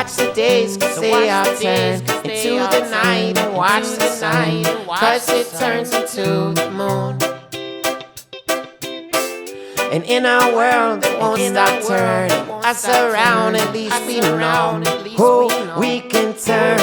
watch the days, cause they all turn into the night. And watch the sun. cause it turns into the moon. And in our world that won't stop turning us around, at least we know who we can turn.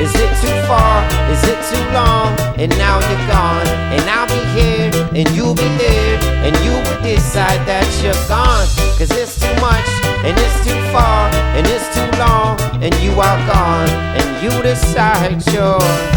Is it too far? Is it too long? And now you're gone, and I'll be here, and you'll be there, and you will decide that you're gone. Cause it's too much, and it's too far, and it's too long, and you are gone, and you decide you're.